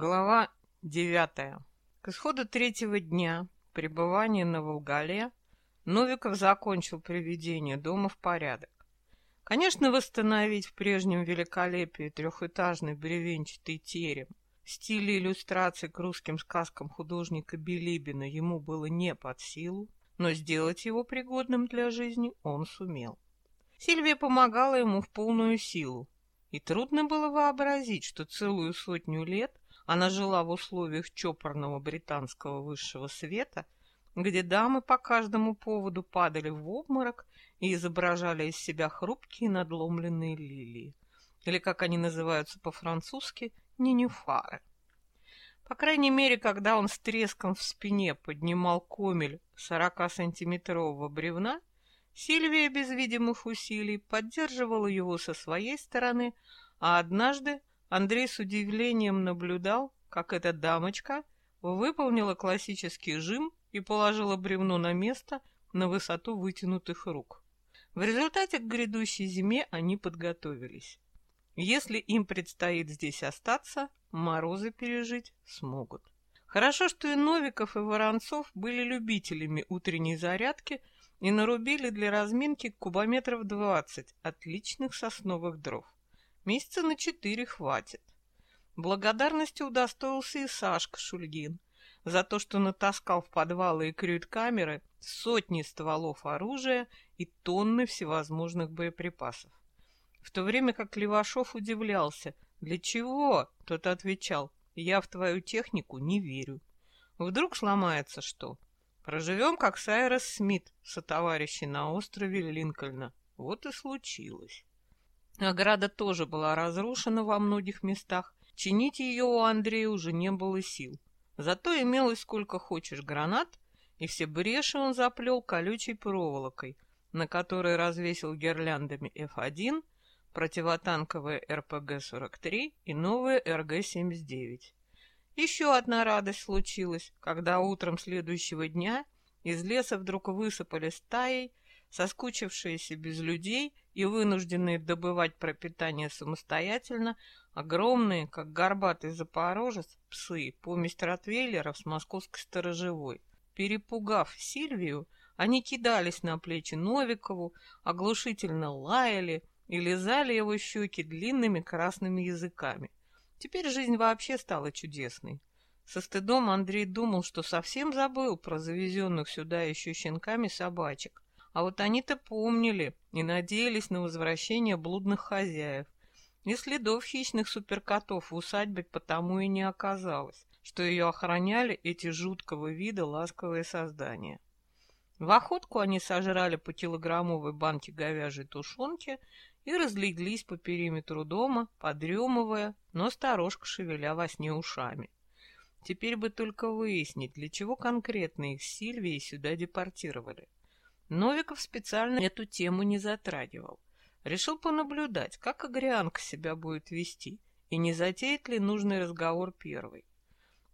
Глава девятая. К исходу третьего дня пребывания на Волгале Новиков закончил приведение дома в порядок. Конечно, восстановить в прежнем великолепии трехэтажный бревенчатый терем в стиле иллюстраций к русским сказкам художника Билибина ему было не под силу, но сделать его пригодным для жизни он сумел. Сильвия помогала ему в полную силу, и трудно было вообразить, что целую сотню лет она жила в условиях чопорного британского высшего света, где дамы по каждому поводу падали в обморок и изображали из себя хрупкие надломленные лилии, или, как они называются по-французски, ненюфары. По крайней мере, когда он с треском в спине поднимал комель 40-сантиметрового бревна, Сильвия без видимых усилий поддерживала его со своей стороны, а однажды Андрей с удивлением наблюдал, как эта дамочка выполнила классический жим и положила бревно на место на высоту вытянутых рук. В результате к грядущей зиме они подготовились. Если им предстоит здесь остаться, морозы пережить смогут. Хорошо, что и Новиков, и Воронцов были любителями утренней зарядки и нарубили для разминки кубометров 20 отличных сосновых дров. Месяца на четыре хватит. Благодарности удостоился и Сашка Шульгин за то, что натаскал в подвалы и крют-камеры сотни стволов оружия и тонны всевозможных боеприпасов. В то время как Левашов удивлялся, для чего, тот отвечал, я в твою технику не верю. Вдруг сломается что? Проживем, как Сайрос Смит, сотоварищи на острове Линкольна. Вот и случилось. Ограда тоже была разрушена во многих местах. Чинить ее у Андрея уже не было сил. Зато имелось сколько хочешь гранат, и все бреши он заплел колючей проволокой, на которой развесил гирляндами F1, противотанковые РПГ-43 и новые РГ-79. Еще одна радость случилась, когда утром следующего дня из леса вдруг высыпали стаей соскучившиеся без людей и вынужденные добывать пропитание самостоятельно, огромные, как горбатый запорожец, псы, помесь ротвейлеров с московской сторожевой. Перепугав Сильвию, они кидались на плечи Новикову, оглушительно лаяли и лизали его щеки длинными красными языками. Теперь жизнь вообще стала чудесной. Со стыдом Андрей думал, что совсем забыл про завезенных сюда еще щенками собачек. А вот они-то помнили и надеялись на возвращение блудных хозяев. И следов хищных суперкотов в усадьбе потому и не оказалось, что ее охраняли эти жуткого вида ласковые создания. В охотку они сожрали по килограммовой банке говяжьей тушенки и разлеглись по периметру дома, подремывая, но сторожка шевеля во сне ушами. Теперь бы только выяснить, для чего конкретно их с Сильвией сюда депортировали. Новиков специально эту тему не затрагивал. Решил понаблюдать, как Агрианка себя будет вести, и не затеет ли нужный разговор первый.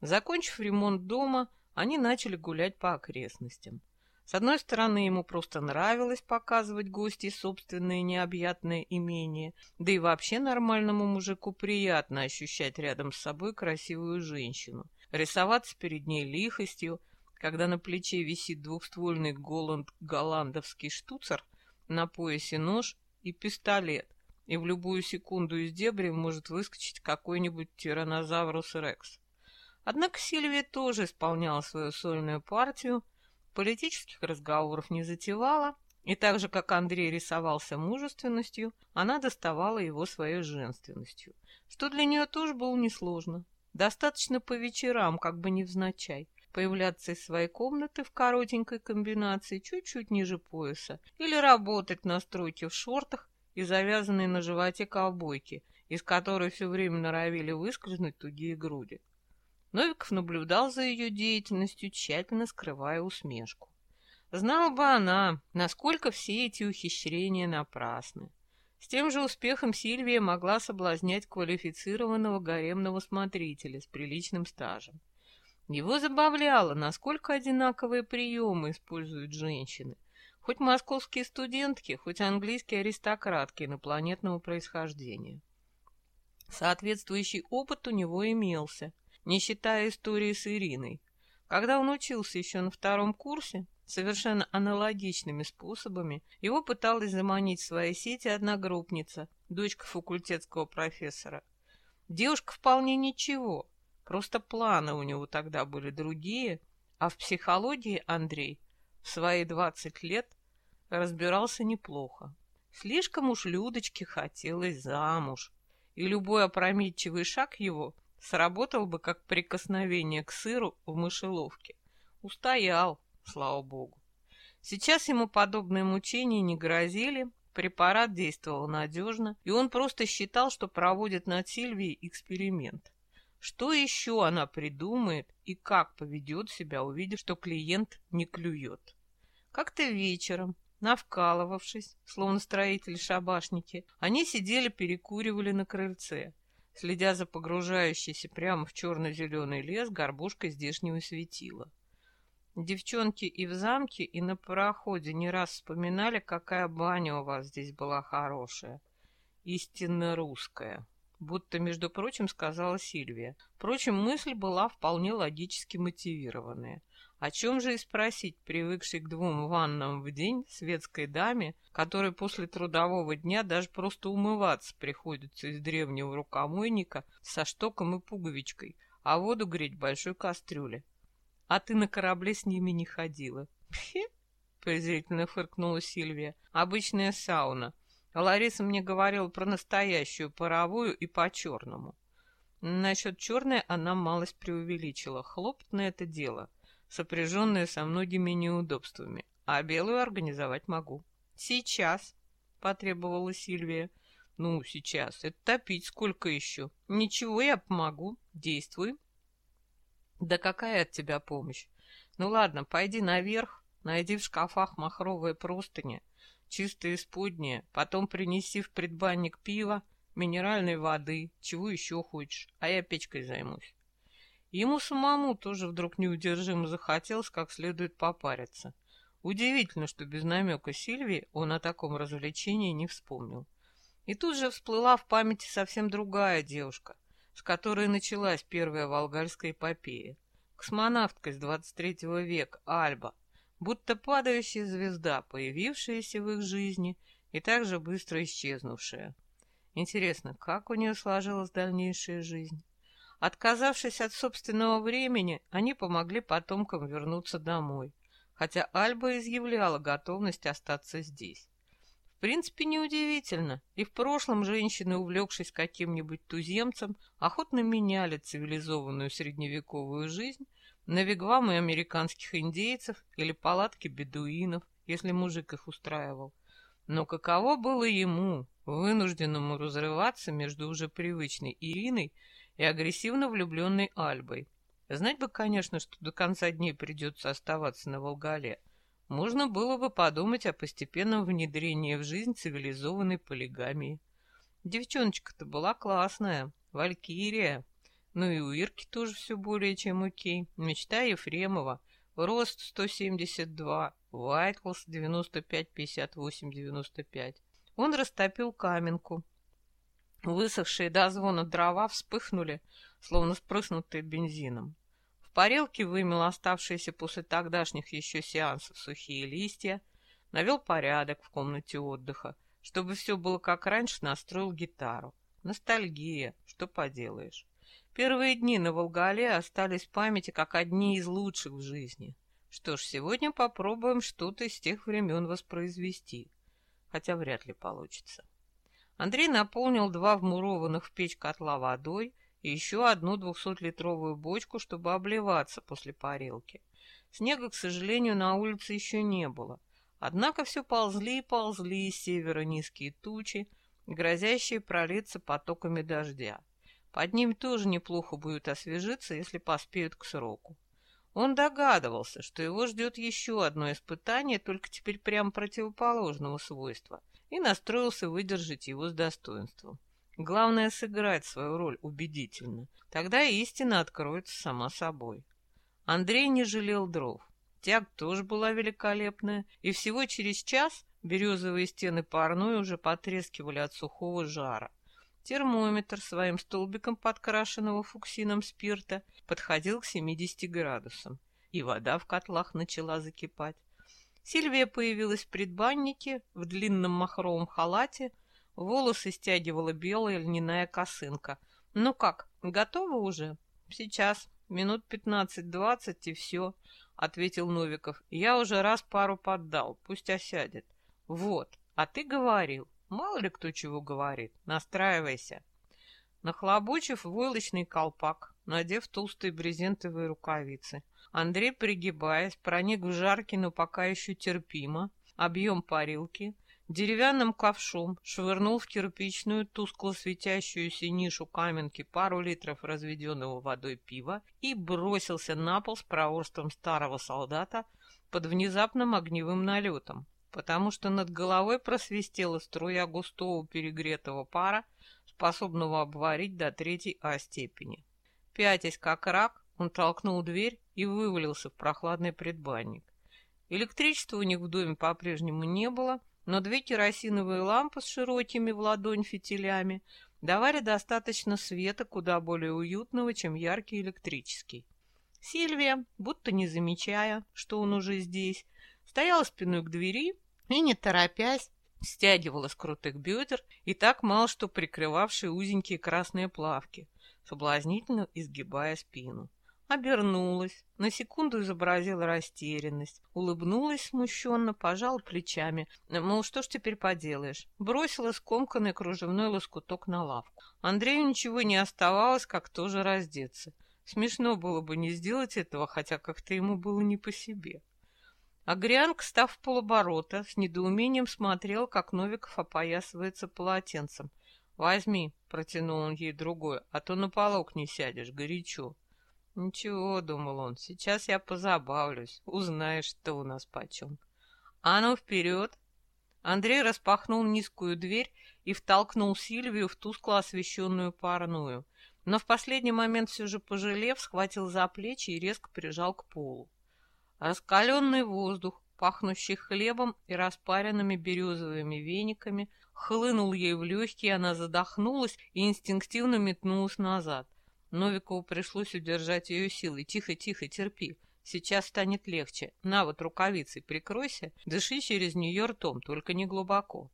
Закончив ремонт дома, они начали гулять по окрестностям. С одной стороны, ему просто нравилось показывать гостей собственное необъятное имение, да и вообще нормальному мужику приятно ощущать рядом с собой красивую женщину, рисоваться перед ней лихостью, когда на плече висит двухствольный голланд голландовский штуцер, на поясе нож и пистолет, и в любую секунду из дебри может выскочить какой-нибудь тиранозаврус рекс. Однако Сильвия тоже исполняла свою сольную партию, политических разговоров не затевала, и так же, как Андрей рисовался мужественностью, она доставала его своей женственностью, что для нее тоже было несложно. Достаточно по вечерам, как бы невзначай, появляться из своей комнаты в коротенькой комбинации чуть-чуть ниже пояса или работать на стройке в шортах и завязанной на животе ковбойки, из которой все время норовили выскользнуть тугие груди. Новиков наблюдал за ее деятельностью, тщательно скрывая усмешку. Знала бы она, насколько все эти ухищрения напрасны. С тем же успехом Сильвия могла соблазнять квалифицированного гаремного смотрителя с приличным стажем. Его забавляло, насколько одинаковые приемы используют женщины. Хоть московские студентки, хоть английские аристократки инопланетного происхождения. Соответствующий опыт у него имелся. не считая истории с Ириной. Когда он учился еще на втором курсе, совершенно аналогичными способами, его пыталась заманить в свои сети одногруппница, дочка факультетского профессора. Девушка вполне ничего, просто планы у него тогда были другие, а в психологии Андрей в свои 20 лет разбирался неплохо. Слишком уж Людочке хотелось замуж, и любой опрометчивый шаг его сработал бы как прикосновение к сыру в мышеловке. Устоял, слава богу. Сейчас ему подобные мучения не грозили, препарат действовал надежно, и он просто считал, что проводит над Сильвией эксперимент. Что еще она придумает и как поведет себя, увидев, что клиент не клюет? Как-то вечером, Навкалывавшись, словно строители-шабашники, они сидели перекуривали на крыльце, следя за погружающейся прямо в черно-зеленый лес горбушкой здешнего светила. Девчонки и в замке, и на пароходе не раз вспоминали, какая баня у вас здесь была хорошая. Истинно русская. Будто, между прочим, сказала Сильвия. Впрочем, мысль была вполне логически мотивированная. О чем же и спросить, привыкшей к двум ваннам в день светской даме, которой после трудового дня даже просто умываться приходится из древнего рукомойника со штоком и пуговичкой, а воду греть в большой кастрюле. А ты на корабле с ними не ходила. Пхе, презрительно фыркнула Сильвия. Обычная сауна. Лариса мне говорила про настоящую паровую и по-черному. Насчет черной она малость преувеличила. Хлопотное это дело сопряженная со многими неудобствами, а белую организовать могу. Сейчас, потребовала Сильвия. Ну, сейчас. Это топить сколько еще? Ничего, я помогу. Действуй. Да какая от тебя помощь? Ну ладно, пойди наверх, найди в шкафах махровые простыни, чистые исподние, потом принеси в предбанник пива, минеральной воды, чего еще хочешь, а я печкой займусь. Ему самому тоже вдруг неудержимо захотелось как следует попариться. Удивительно, что без намека Сильвии он о таком развлечении не вспомнил. И тут же всплыла в памяти совсем другая девушка, с которой началась первая волгальская эпопея. Космонавтка из 23 века, Альба, будто падающая звезда, появившаяся в их жизни и также быстро исчезнувшая. Интересно, как у нее сложилась дальнейшая жизнь? Отказавшись от собственного времени, они помогли потомкам вернуться домой, хотя Альба изъявляла готовность остаться здесь. В принципе, неудивительно, и в прошлом женщины, увлекшись каким-нибудь туземцем, охотно меняли цивилизованную средневековую жизнь на вигвамы американских индейцев или палатки бедуинов, если мужик их устраивал. Но каково было ему, вынужденному разрываться между уже привычной Ириной и агрессивно влюбленной Альбой. Знать бы, конечно, что до конца дней придется оставаться на Волгале. Можно было бы подумать о постепенном внедрении в жизнь цивилизованной полигамии. Девчоночка-то была классная, валькирия. Ну и у Ирки тоже все более чем окей. Мечта Ефремова. Рост 172, Вайтлс 95, 58, 95. Он растопил каменку, Высохшие до звона дрова вспыхнули, словно спрыснутые бензином. В парилке вымел оставшиеся после тогдашних еще сеансов сухие листья, навел порядок в комнате отдыха, чтобы все было как раньше, настроил гитару. Ностальгия, что поделаешь. Первые дни на Волгале остались в памяти как одни из лучших в жизни. Что ж, сегодня попробуем что-то из тех времен воспроизвести, хотя вряд ли получится. Андрей наполнил два вмурованных в печь котла водой и еще одну двухсотлитровую бочку, чтобы обливаться после парилки. Снега, к сожалению, на улице еще не было. Однако все ползли и ползли с севера низкие тучи, грозящие пролиться потоками дождя. Под ним тоже неплохо будет освежиться, если поспеют к сроку. Он догадывался, что его ждет еще одно испытание, только теперь прямо противоположного свойства — и настроился выдержать его с достоинством. Главное — сыграть свою роль убедительно. Тогда истина откроется сама собой. Андрей не жалел дров. Тяг тоже была великолепная, и всего через час березовые стены парной уже потрескивали от сухого жара. Термометр своим столбиком подкрашенного фуксином спирта подходил к 70 градусам, и вода в котлах начала закипать. Сильвия появилась в предбаннике в длинном махровом халате, волосы стягивала белая льняная косынка. «Ну как, готова уже?» «Сейчас, минут пятнадцать-двадцать и все», — ответил Новиков. «Я уже раз пару поддал, пусть осядет». «Вот, а ты говорил». Мало ли кто чего говорит. Настраивайся. Нахлобучив войлочный колпак, надев толстые брезентовые рукавицы, Андрей, пригибаясь, проник в жаркий, но пока еще терпимо, объем парилки, деревянным ковшом швырнул в кирпичную, тускло светящуюся нишу каменки пару литров разведенного водой пива и бросился на пол с проворством старого солдата под внезапным огневым налетом потому что над головой просвистела струя густого перегретого пара, способного обварить до третьей А степени. Пятясь как рак, он толкнул дверь и вывалился в прохладный предбанник. Электричества у них в доме по-прежнему не было, но две керосиновые лампы с широкими в ладонь фитилями давали достаточно света, куда более уютного, чем яркий электрический. Сильвия, будто не замечая, что он уже здесь, стояла спиной к двери и, не торопясь, стягивала с крутых бедер и так мало что прикрывавшие узенькие красные плавки, соблазнительно изгибая спину. Обернулась, на секунду изобразила растерянность, улыбнулась смущенно, пожала плечами, мол, что ж теперь поделаешь, бросила скомканный кружевной лоскуток на лавку. Андрею ничего не оставалось, как тоже раздеться. Смешно было бы не сделать этого, хотя как-то ему было не по себе. Агрианг, став в полоборота, с недоумением смотрел, как Новиков опоясывается полотенцем. «Возьми», — протянул он ей другое, — «а то на полок не сядешь, горячо». «Ничего», — думал он, — «сейчас я позабавлюсь, узнаешь, что у нас почем». «А ну, вперед!» Андрей распахнул низкую дверь и втолкнул Сильвию в тускло освещенную парную, но в последний момент все же пожалев, схватил за плечи и резко прижал к полу. Раскаленный воздух, пахнущий хлебом и распаренными березовыми вениками, хлынул ей в легкие, она задохнулась и инстинктивно метнулась назад. Новикову пришлось удержать ее силой. «Тихо, тихо, терпи. Сейчас станет легче. На вот рукавицей прикройся, дыши через нее ртом, только не глубоко».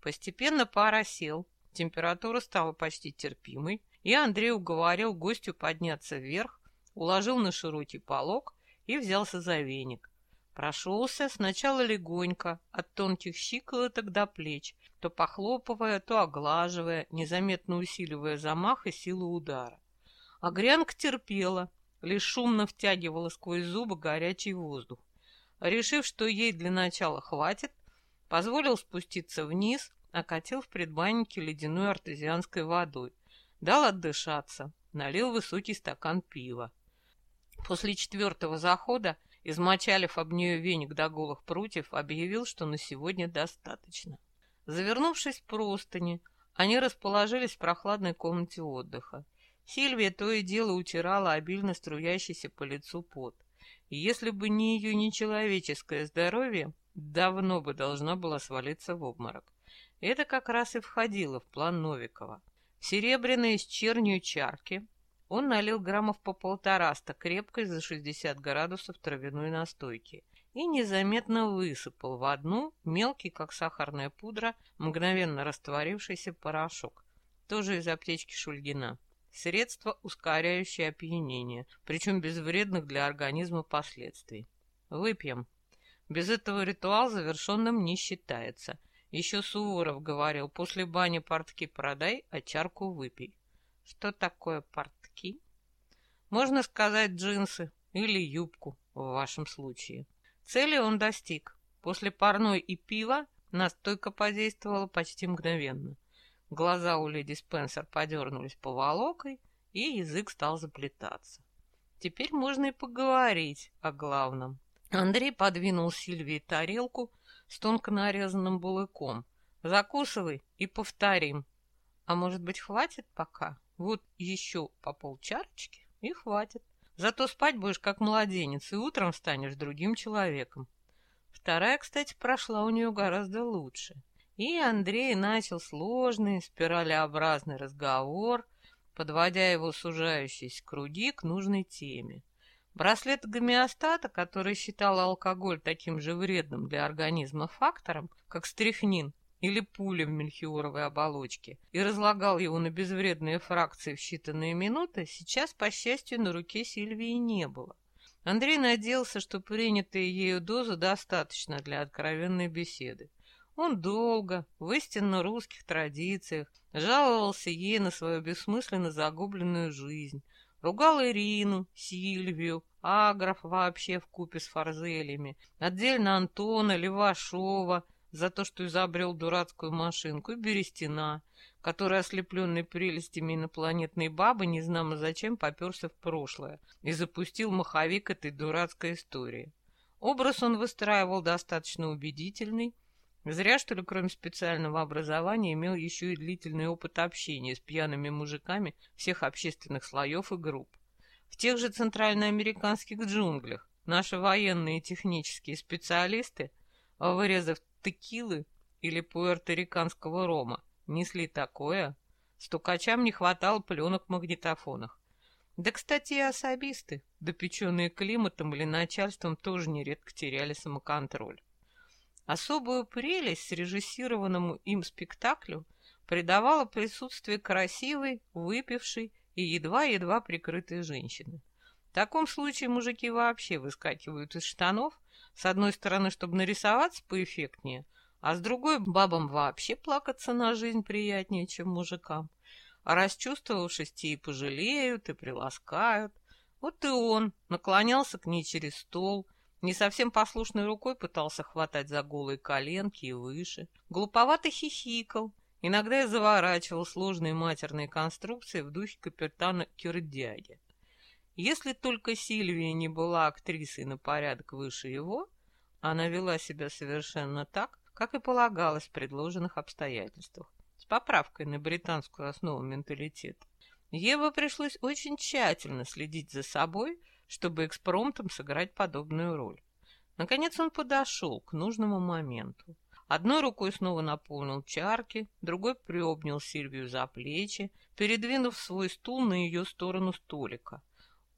Постепенно пар осел, температура стала почти терпимой, и Андрей уговорил гостю подняться вверх, уложил на широкий полог и взялся за веник. Прошелся сначала легонько, от тонких щиколоток до плеч, то похлопывая, то оглаживая, незаметно усиливая замах и силу удара. Агрянка терпела, лишь шумно втягивала сквозь зубы горячий воздух. Решив, что ей для начала хватит, позволил спуститься вниз, окатил в предбаннике ледяной артезианской водой, дал отдышаться, налил высокий стакан пива. После четвертого захода, измочалив об нее веник до голых прутьев, объявил, что на сегодня достаточно. Завернувшись в простыни, они расположились в прохладной комнате отдыха. Сильвия то и дело утирала обильно струящийся по лицу пот. И если бы не ее нечеловеческое здоровье, давно бы должна была свалиться в обморок. Это как раз и входило в план Новикова. Серебряные с чернью чарки он налил граммов по полтораста крепкой за 60 градусов травяной настойки и незаметно высыпал в одну мелкий, как сахарная пудра, мгновенно растворившийся порошок, тоже из аптечки Шульгина. Средство, ускоряющее опьянение, причем без вредных для организма последствий. Выпьем. Без этого ритуал завершенным не считается. Еще Суворов говорил, после бани портки продай, а чарку выпей. Что такое порт? Носки. Можно сказать джинсы или юбку в вашем случае. Цели он достиг. После парной и пива настойка подействовала почти мгновенно. Глаза у леди Спенсер подернулись поволокой, и язык стал заплетаться. Теперь можно и поговорить о главном. Андрей подвинул Сильвии тарелку с тонко нарезанным булыком. Закусывай и повторим. А может быть, хватит пока? Вот еще по полчарочки и хватит. Зато спать будешь как младенец, и утром станешь другим человеком. Вторая, кстати, прошла у нее гораздо лучше. И Андрей начал сложный спиралеобразный разговор, подводя его сужающиеся круги к нужной теме. Браслет гомеостата, который считал алкоголь таким же вредным для организма фактором, как стрихнин или пуля в мельхиоровой оболочке, и разлагал его на безвредные фракции в считанные минуты, сейчас, по счастью, на руке Сильвии не было. Андрей надеялся, что принятая ею доза достаточно для откровенной беседы. Он долго, в истинно русских традициях, жаловался ей на свою бессмысленно загубленную жизнь, ругал Ирину, Сильвию, Агров вообще в купе с Фарзелями, отдельно Антона, Левашова за то, что изобрел дурацкую машинку, и Берестина, который, ослепленный прелестями инопланетной бабы, не знамо зачем поперся в прошлое и запустил маховик этой дурацкой истории. Образ он выстраивал достаточно убедительный, Зря, что ли, кроме специального образования, имел еще и длительный опыт общения с пьяными мужиками всех общественных слоев и групп. В тех же центральноамериканских джунглях наши военные и технические специалисты, вырезав текилы или пуэрториканского рома, несли такое, стукачам не хватало пленок в магнитофонах. Да, кстати, и особисты, допеченные климатом или начальством, тоже нередко теряли самоконтроль. Особую прелесть срежиссированному им спектаклю придавало присутствие красивой, выпившей и едва-едва прикрытой женщины. В таком случае мужики вообще выскакивают из штанов, с одной стороны, чтобы нарисоваться поэффектнее, а с другой бабам вообще плакаться на жизнь приятнее, чем мужикам. А расчувствовавшись, те и пожалеют, и приласкают. Вот и он наклонялся к ней через стол, не совсем послушной рукой пытался хватать за голые коленки и выше. Глуповато хихикал. Иногда и заворачивал сложные матерные конструкции в духе капитана Кирдяги. Если только Сильвия не была актрисой на порядок выше его, она вела себя совершенно так, как и полагалось в предложенных обстоятельствах, с поправкой на британскую основу менталитета. Ева пришлось очень тщательно следить за собой, чтобы экспромтом сыграть подобную роль. Наконец он подошел к нужному моменту. Одной рукой снова наполнил чарки, другой приобнял Сильвию за плечи, передвинув свой стул на ее сторону столика.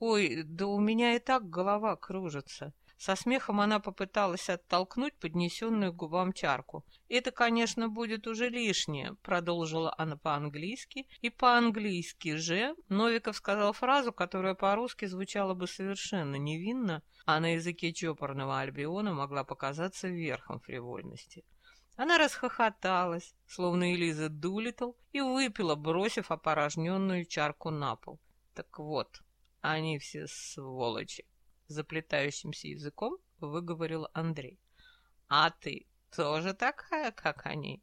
«Ой, да у меня и так голова кружится!» Со смехом она попыталась оттолкнуть поднесенную губам чарку. «Это, конечно, будет уже лишнее», — продолжила она по-английски. И по-английски же Новиков сказал фразу, которая по-русски звучала бы совершенно невинно, а на языке чопорного Альбиона могла показаться верхом фривольности. Она расхохоталась, словно Элиза Дулитл, и выпила, бросив опорожненную чарку на пол. Так вот, они все сволочи заплетающимся языком выговорил Андрей. «А ты тоже такая, как они?»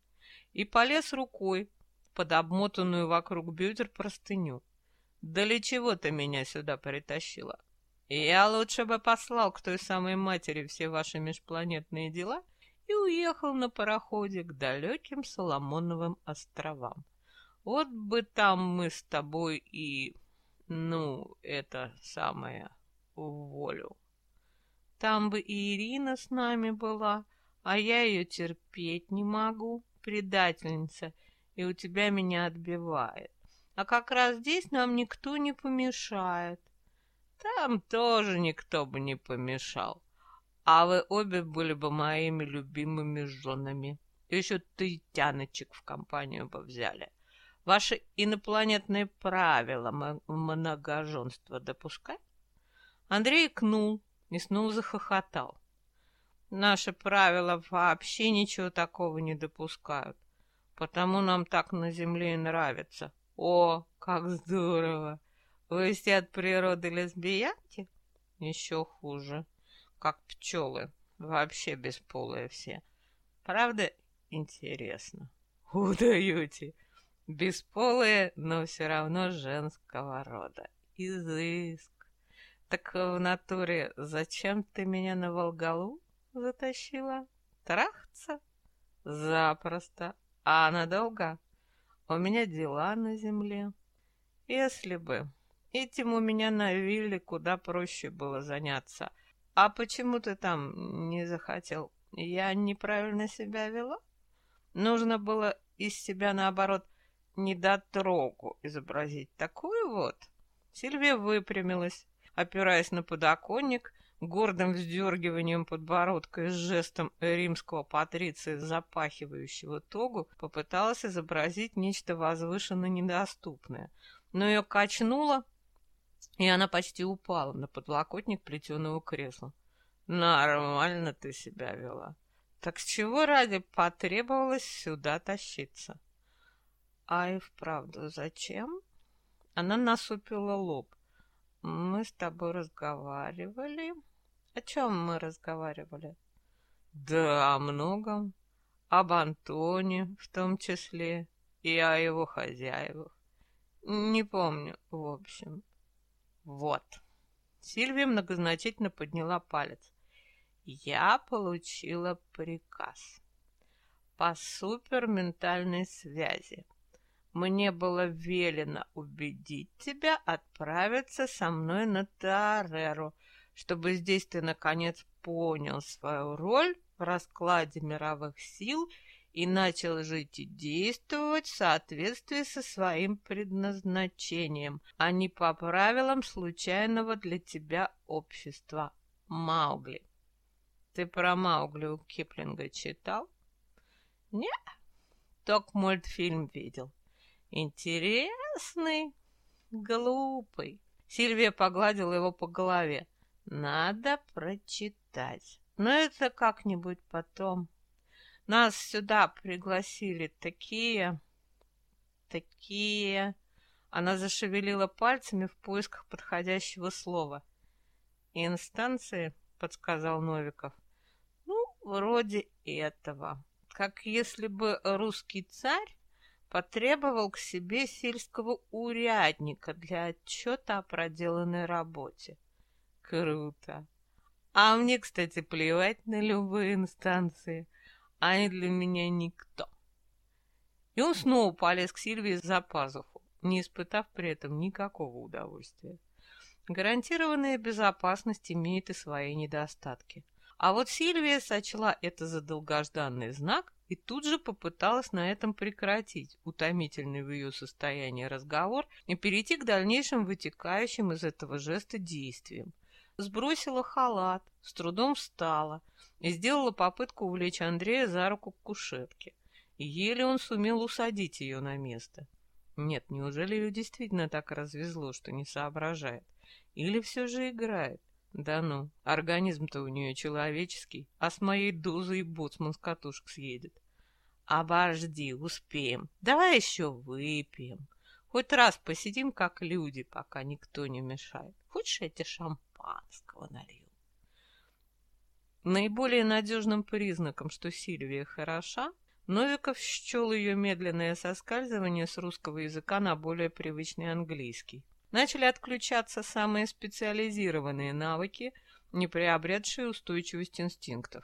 И полез рукой под обмотанную вокруг бедер простыню. «Да для чего ты меня сюда притащила? Я лучше бы послал к той самой матери все ваши межпланетные дела и уехал на пароходе к далеким Соломоновым островам. Вот бы там мы с тобой и... ну, это самое волю. Там бы и Ирина с нами была, а я ее терпеть не могу, предательница, и у тебя меня отбивает. А как раз здесь нам никто не помешает. Там тоже никто бы не помешал. А вы обе были бы моими любимыми женами. Еще ты, Тяночек, в компанию бы взяли. Ваши инопланетные правила многоженства допускать? Андрей кнул и снова захохотал. Наши правила вообще ничего такого не допускают, потому нам так на земле и нравится. О, как здорово! Вы все от природы лесбиянки? Еще хуже, как пчелы, вообще бесполые все. Правда интересно? Удаете! Бесполые, но все равно женского рода. Изыск. Так в натуре зачем ты меня на Волгалу затащила? Трахаться? Запросто. А надолго? У меня дела на земле. Если бы. Этим у меня на вилле куда проще было заняться. А почему ты там не захотел? Я неправильно себя вела? Нужно было из себя, наоборот, недотрогу изобразить. Такую вот. Сильвия выпрямилась, опираясь на подоконник, гордым вздергиванием подбородка и жестом римского патриция, запахивающего тогу, попыталась изобразить нечто возвышенно недоступное. Но ее качнуло, и она почти упала на подлокотник плетеного кресла. Нормально ты себя вела. Так с чего ради потребовалось сюда тащиться? А и вправду зачем? Она насупила лоб. Мы с тобой разговаривали. О чем мы разговаривали? Да, о многом. Об Антоне в том числе и о его хозяевах. Не помню, в общем. Вот. Сильвия многозначительно подняла палец. Я получила приказ по суперментальной связи. Мне было велено убедить тебя отправиться со мной на Тареру, чтобы здесь ты, наконец, понял свою роль в раскладе мировых сил и начал жить и действовать в соответствии со своим предназначением, а не по правилам случайного для тебя общества. Маугли. Ты про Маугли у Киплинга читал? Не, только мультфильм видел. Интересный, глупый. Сильвия погладила его по голове. Надо прочитать. Но это как-нибудь потом. Нас сюда пригласили такие... Такие... Она зашевелила пальцами в поисках подходящего слова. «Инстанции?» — подсказал Новиков. «Ну, вроде этого. Как если бы русский царь потребовал к себе сельского урядника для отчета о проделанной работе. Круто. А мне, кстати, плевать на любые инстанции. Они для меня никто. И он снова полез к Сильвии за пазуху, не испытав при этом никакого удовольствия. Гарантированная безопасность имеет и свои недостатки. А вот Сильвия сочла это за долгожданный знак и тут же попыталась на этом прекратить утомительный в ее состоянии разговор и перейти к дальнейшим вытекающим из этого жеста действиям. Сбросила халат, с трудом встала и сделала попытку увлечь Андрея за руку к кушетке. Еле он сумел усадить ее на место. Нет, неужели ее действительно так развезло, что не соображает? Или все же играет? Да ну, организм-то у нее человеческий, а с моей дозой боцман с катушек съедет. Обожди, успеем. Давай еще выпьем. Хоть раз посидим, как люди, пока никто не мешает. Хочешь, я тебе шампанского налью? Наиболее надежным признаком, что Сильвия хороша, Новиков счел ее медленное соскальзывание с русского языка на более привычный английский начали отключаться самые специализированные навыки, не приобретшие устойчивость инстинктов.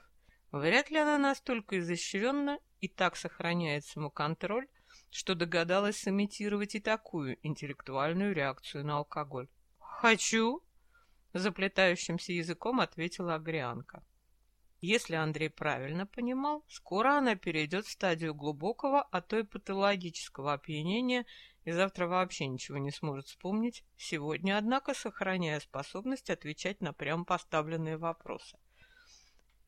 Вряд ли она настолько изощренна и так сохраняет самоконтроль, что догадалась сымитировать и такую интеллектуальную реакцию на алкоголь. «Хочу!» — заплетающимся языком ответила Агрианка. Если Андрей правильно понимал, скоро она перейдет в стадию глубокого, а то и патологического опьянения и завтра вообще ничего не сможет вспомнить, сегодня, однако, сохраняя способность отвечать на прямо поставленные вопросы.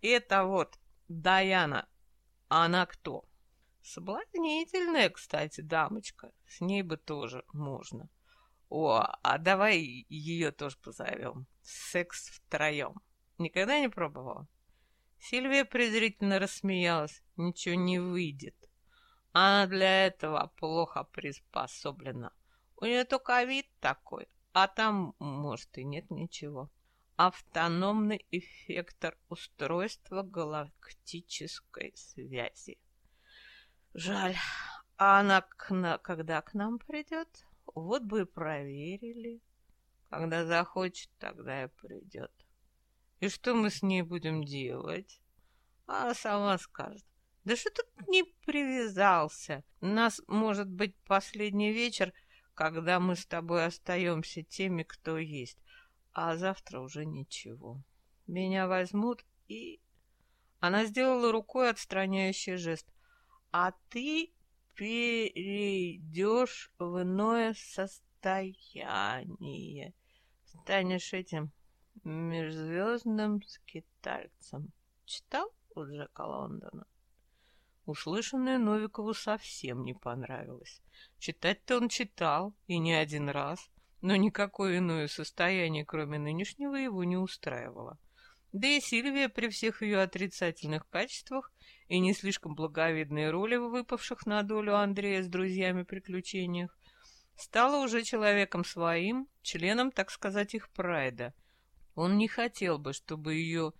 «Это вот Даяна, она кто?» «Соблазнительная, кстати, дамочка, с ней бы тоже можно». «О, а давай ее тоже позовем. Секс втроем. Никогда не пробовала?» Сильвия презрительно рассмеялась. «Ничего не выйдет. Она для этого плохо приспособлена. У нее только вид такой, а там, может, и нет ничего. Автономный эффектор устройства галактической связи. Жаль, а она к на... когда к нам придет? Вот бы и проверили. Когда захочет, тогда и придет. И что мы с ней будем делать? А сама скажет. Да что ты не привязался? У нас может быть последний вечер, когда мы с тобой остаемся теми, кто есть. А завтра уже ничего. Меня возьмут и... Она сделала рукой отстраняющий жест. а ты перейдешь в иное состояние. Станешь этим межзвездным скитальцем. Читал у Джека Лондона? Услышанное Новикову совсем не понравилось. Читать-то он читал, и не один раз, но никакое иное состояние, кроме нынешнего, его не устраивало. Да и Сильвия при всех ее отрицательных качествах и не слишком благовидной роли, выпавших на долю Андрея с друзьями приключениях, стала уже человеком своим, членом, так сказать, их прайда. Он не хотел бы, чтобы ее,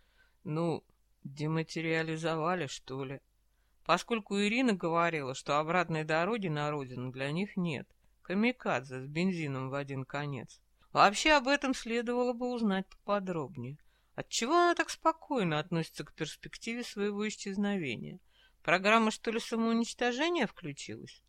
ну, дематериализовали, что ли. Поскольку Ирина говорила, что обратной дороги на родину для них нет. Камикадзе с бензином в один конец. Вообще об этом следовало бы узнать поподробнее. Отчего она так спокойно относится к перспективе своего исчезновения? Программа, что ли, самоуничтожения включилась?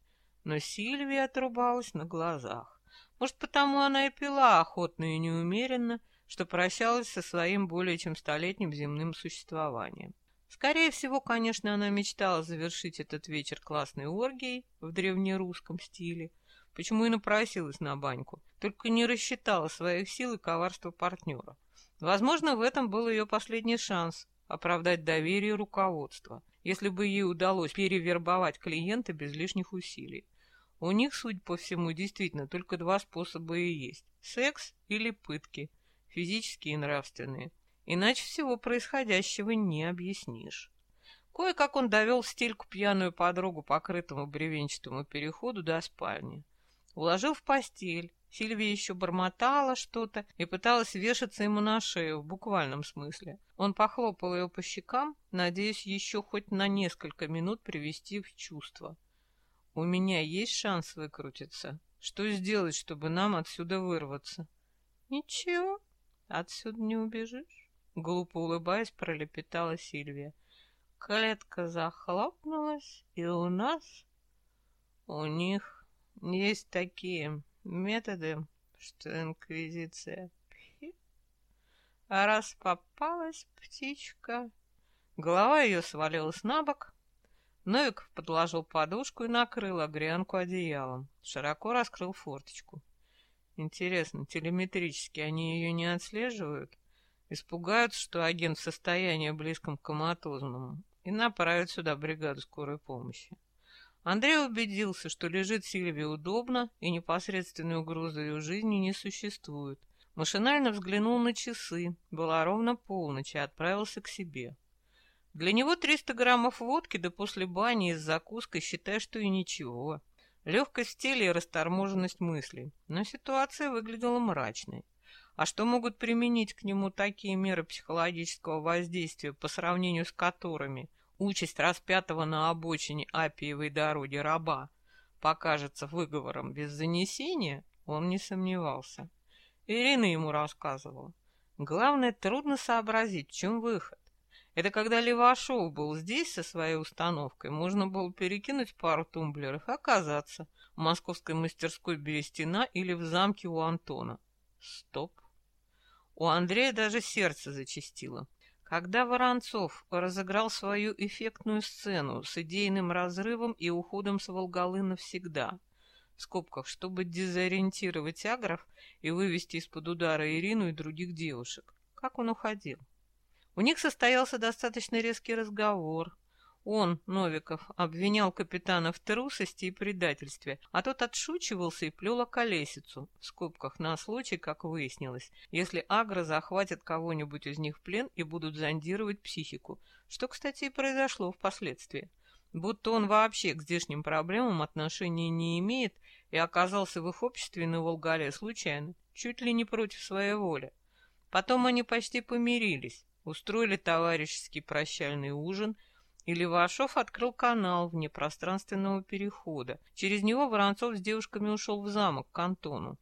Но Сильвия отрубалась на глазах. Может, потому она и пила охотно и неумеренно, что прощалась со своим более чем столетним земным существованием. Скорее всего, конечно, она мечтала завершить этот вечер классной оргией в древнерусском стиле, почему и напросилась на баньку, только не рассчитала своих сил и коварства партнера. Возможно, в этом был ее последний шанс оправдать доверие руководства, если бы ей удалось перевербовать клиента без лишних усилий. У них, судя по всему, действительно только два способа и есть – секс или пытки, физические и нравственные. Иначе всего происходящего не объяснишь. Кое-как он довел стельку пьяную подругу по крытому бревенчатому переходу до спальни. Уложил в постель, Сильвия еще бормотала что-то и пыталась вешаться ему на шею, в буквальном смысле. Он похлопал ее по щекам, надеясь еще хоть на несколько минут привести в чувство. «У меня есть шанс выкрутиться. Что сделать, чтобы нам отсюда вырваться?» «Ничего, отсюда не убежишь», — глупо улыбаясь, пролепетала Сильвия. Клетка захлопнулась, и у нас... У них есть такие методы, что инквизиция. А раз попалась птичка... Голова ее свалилась на бок. Новиков подложил подушку и накрыл огрянку одеялом. Широко раскрыл форточку. Интересно, телеметрически они ее не отслеживают? Испугаются, что агент в состоянии близком к коматозному, и направят сюда бригаду скорой помощи. Андрей убедился, что лежит Сильвия удобно и непосредственной угрозы ее жизни не существует. Машинально взглянул на часы. Была ровно полночь и отправился к себе. Для него 300 граммов водки, да после бани и с закуской, считай, что и ничего. Легкость тела и расторможенность мыслей. Но ситуация выглядела мрачной. А что могут применить к нему такие меры психологического воздействия, по сравнению с которыми участь распятого на обочине Апиевой дороги раба покажется выговором без занесения, он не сомневался. Ирина ему рассказывала. Главное, трудно сообразить, в чем выход. Это когда Левашов был здесь со своей установкой, можно было перекинуть пару тумблеров и оказаться в московской мастерской Берестина или в замке у Антона. Стоп. У Андрея даже сердце зачастило. Когда Воронцов разыграл свою эффектную сцену с идейным разрывом и уходом с Волгалы навсегда, в скобках, чтобы дезориентировать агров и вывести из-под удара Ирину и других девушек, как он уходил? У них состоялся достаточно резкий разговор, он, Новиков, обвинял капитана в трусости и предательстве, а тот отшучивался и плел колесицу, в скобках, на случай, как выяснилось, если агро захватят кого-нибудь из них в плен и будут зондировать психику, что, кстати, и произошло впоследствии. Будто он вообще к здешним проблемам отношения не имеет и оказался в их обществе на Волгале случайно, чуть ли не против своей воли. Потом они почти помирились, устроили товарищеский прощальный ужин – и Левашов открыл канал вне пространственного перехода. Через него Воронцов с девушками ушел в замок к Антону.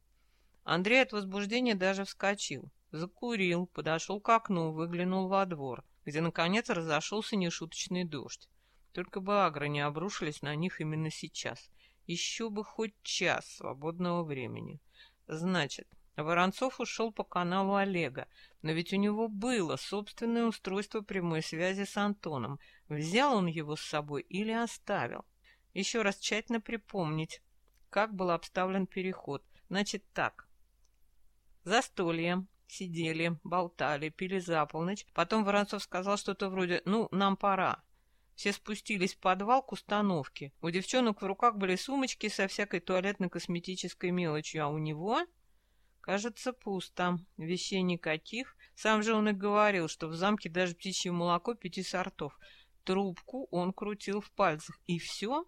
Андрей от возбуждения даже вскочил. Закурил, подошел к окну, выглянул во двор, где, наконец, разошелся нешуточный дождь. Только бы агры не обрушились на них именно сейчас. Еще бы хоть час свободного времени. Значит, Воронцов ушел по каналу Олега, но ведь у него было собственное устройство прямой связи с Антоном. Взял он его с собой или оставил? еще раз тщательно припомнить, как был обставлен переход. Значит так. Застолье. Сидели, болтали, пили за полночь. Потом Воронцов сказал что-то вроде «Ну, нам пора». Все спустились в подвал к установке. У девчонок в руках были сумочки со всякой туалетно-косметической мелочью, а у него, кажется, пусто. Вещей никаких. Сам же он и говорил, что в замке даже птичье молоко пяти сортов. Трубку он крутил в пальцах. И все?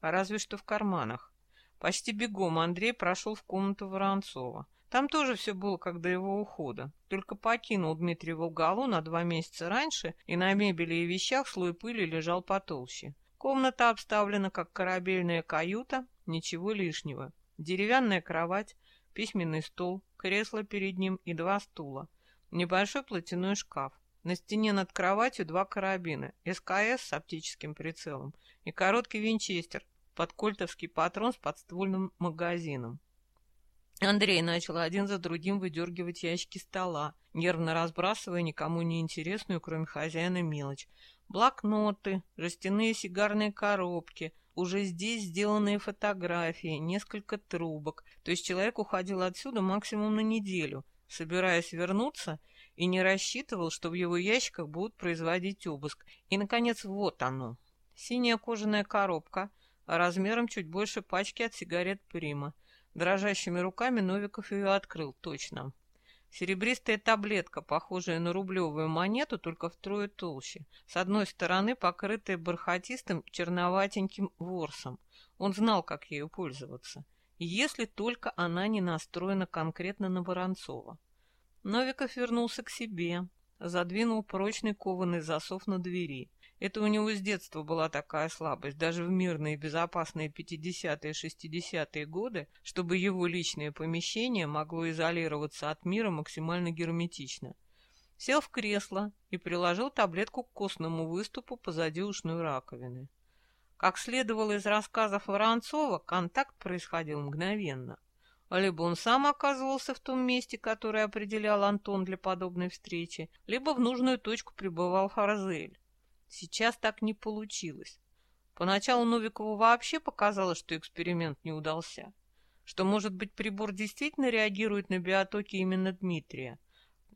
Разве что в карманах. Почти бегом Андрей прошел в комнату Воронцова. Там тоже все было как до его ухода. Только покинул Дмитрий Волгалу на два месяца раньше, и на мебели и вещах слой пыли лежал потолще. Комната обставлена как корабельная каюта, ничего лишнего. Деревянная кровать, письменный стол, кресло перед ним и два стула. Небольшой платяной шкаф. На стене над кроватью два карабина, СКС с оптическим прицелом и короткий винчестер, подкольтовский патрон с подствольным магазином. Андрей начал один за другим выдергивать ящики стола, нервно разбрасывая никому не интересную, кроме хозяина, мелочь. Блокноты, жестяные сигарные коробки, уже здесь сделанные фотографии, несколько трубок. То есть человек уходил отсюда максимум на неделю, собираясь вернуться, и не рассчитывал, что в его ящиках будут производить обыск. И, наконец, вот оно. Синяя кожаная коробка, размером чуть больше пачки от сигарет «Прима». Дрожащими руками Новиков ее открыл, точно. Серебристая таблетка, похожая на рублевую монету, только втрое толще. С одной стороны покрытая бархатистым черноватеньким ворсом. Он знал, как ею пользоваться. Если только она не настроена конкретно на Воронцова. Новиков вернулся к себе, задвинул прочный кованый засов на двери. Это у него с детства была такая слабость, даже в мирные безопасные 50-е 60-е годы, чтобы его личное помещение могло изолироваться от мира максимально герметично. Сел в кресло и приложил таблетку к костному выступу позади ушной раковины. Как следовало из рассказов Воронцова, контакт происходил мгновенно. Либо он сам оказывался в том месте, которое определял Антон для подобной встречи, либо в нужную точку прибывал Харзель. Сейчас так не получилось. Поначалу Новикову вообще показалось, что эксперимент не удался. Что, может быть, прибор действительно реагирует на биотоки именно Дмитрия.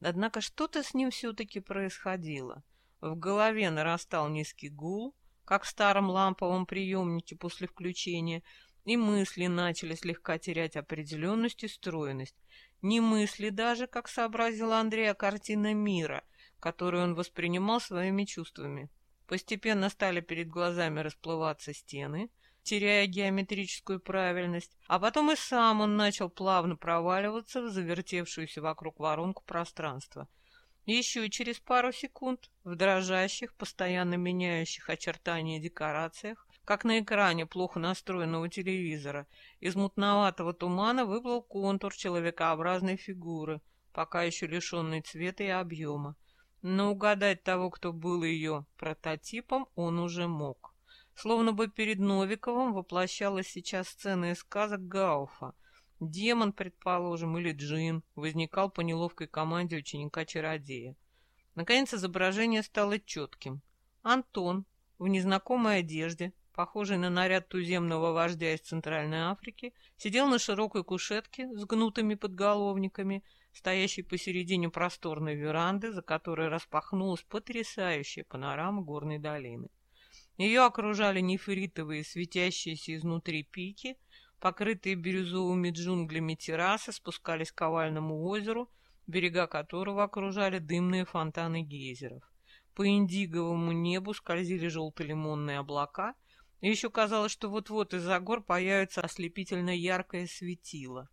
Однако что-то с ним все-таки происходило. В голове нарастал низкий гул, как в старом ламповом приемнике после включения, и мысли начали слегка терять определенность и стройность. Не мысли даже, как сообразил Андрей, а картина мира, которую он воспринимал своими чувствами. Постепенно стали перед глазами расплываться стены, теряя геометрическую правильность, а потом и сам он начал плавно проваливаться в завертевшуюся вокруг воронку пространства. Еще через пару секунд в дрожащих, постоянно меняющих очертания декорациях, как на экране плохо настроенного телевизора, из мутноватого тумана выплыл контур человекообразной фигуры, пока еще лишенный цвета и объема. Но угадать того, кто был ее прототипом, он уже мог. Словно бы перед Новиковым воплощалась сейчас сцена из сказок Гауфа. Демон, предположим, или джин возникал по неловкой команде ученика-чародея. Наконец изображение стало четким. Антон в незнакомой одежде, похожий на наряд туземного вождя из Центральной Африки, сидел на широкой кушетке с гнутыми подголовниками стоящей посередине просторной веранды, за которой распахнулась потрясающая панорама горной долины. Ее окружали нефритовые, светящиеся изнутри пики, покрытые бирюзовыми джунглями террасы спускались к овальному озеру, берега которого окружали дымные фонтаны гейзеров. По индиговому небу скользили желто-лимонные облака, еще казалось, что вот-вот из-за гор появится ослепительно яркое светило.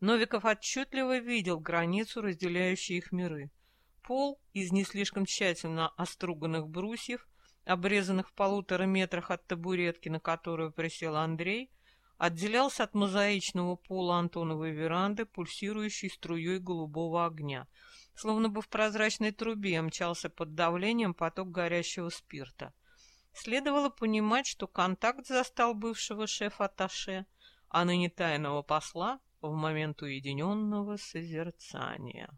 Новиков отчетливо видел границу, разделяющую их миры. Пол из не слишком тщательно оструганных брусьев, обрезанных в полутора метрах от табуретки, на которую присел Андрей, отделялся от мозаичного пола Антоновой веранды, пульсирующей струей голубого огня, словно бы в прозрачной трубе мчался под давлением поток горящего спирта. Следовало понимать, что контакт застал бывшего шефа-атташе, а ныне тайного посла в момент уединенного созерцания.